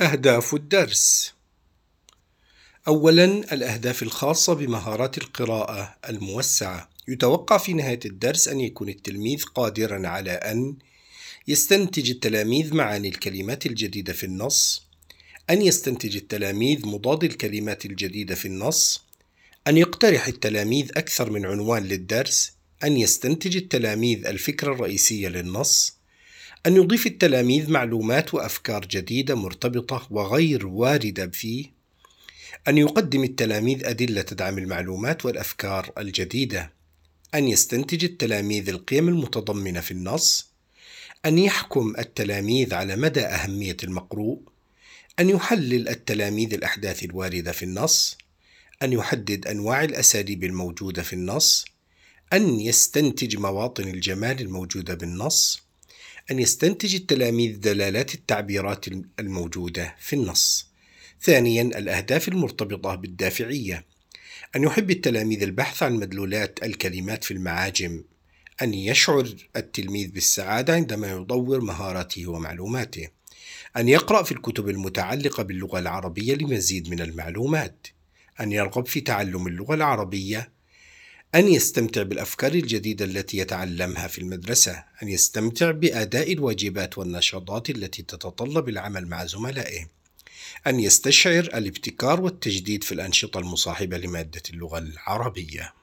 أهداف الدرس. أولاً الأهداف الخاصة بمهارات القراءة الموسعة. يتوقع في نهاية الدرس أن يكون التلميذ قادراً على أن يستنتج التلاميذ معاني الكلمات الجديدة في النص أن يستنتج التلاميذ مضاد الكلمات الجديدة في النص أن يقترح التلاميذ أكثر من عنوان للدرس أن يستنتج التلاميذ الفكرة الرئيسية للنص أن يضيف التلاميذ معلومات وأفكار جديدة مرتبطة وغير واردة فيه أن يقدم التلاميذ أدلة تدعم المعلومات والأفكار الجديدة أن يستنتج التلاميذ القيم المتضمنة في النص أن يحكم التلاميذ على مدى أهمية المقروء أن يحلل التلاميذ الأحداث الواردة في النص أن يحدد أنواع الأساليب الموجودة في النص أن يستنتج مواطن الجمال الموجودة بالنص أن يستنتج التلاميذ دلالات التعبيرات الموجودة في النص. ثانياً الأهداف المرتبطة بالدافعية. أن يحب التلاميذ البحث عن مدلولات الكلمات في المعاجم. أن يشعر التلميذ بالسعادة عندما يطور مهاراته ومعلوماته. أن يقرأ في الكتب المتعلقة باللغة العربية لمزيد من المعلومات. أن يرغب في تعلم اللغة العربية أن يستمتع بالأفكار الجديدة التي يتعلمها في المدرسة، أن يستمتع بأداء الواجبات والنشاطات التي تتطلب العمل مع زملائه، أن يستشعر الابتكار والتجديد في الأنشطة المصاحبة لمادة اللغة العربية.